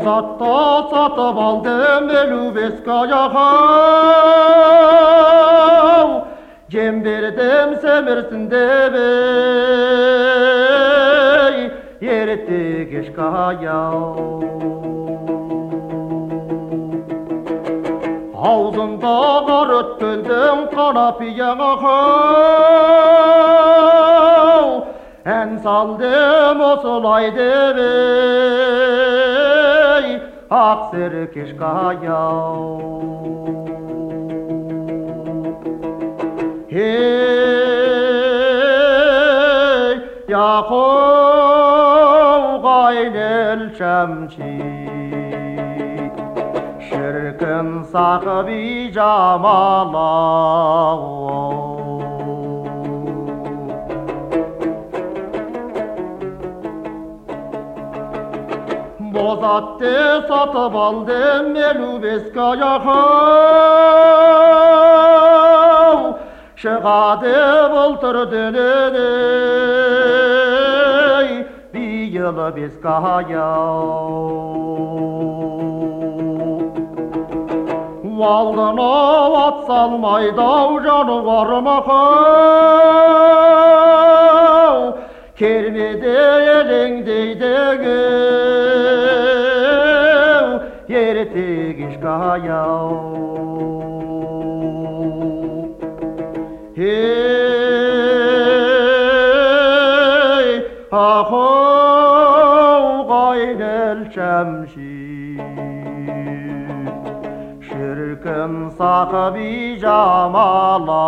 Bozat'ta satıp aldım Elubeskaya Cem verdim semirsin de bey Yeretti geşkaya Ağzında karıt güldüm kanapiyana En saldım o solaydı bey Aksır keşkaya Hey Yakup gaynel şemşik Şirkin sahibi camala боз атты сатып алды елу беске жақын шығады былтыр дүледей биыл беская алдына ат салмайды ау жануарым ақау кермеде елеңдейдегі tegiş kaya Hey aho gaynel şemşi Şirkin sahibi camala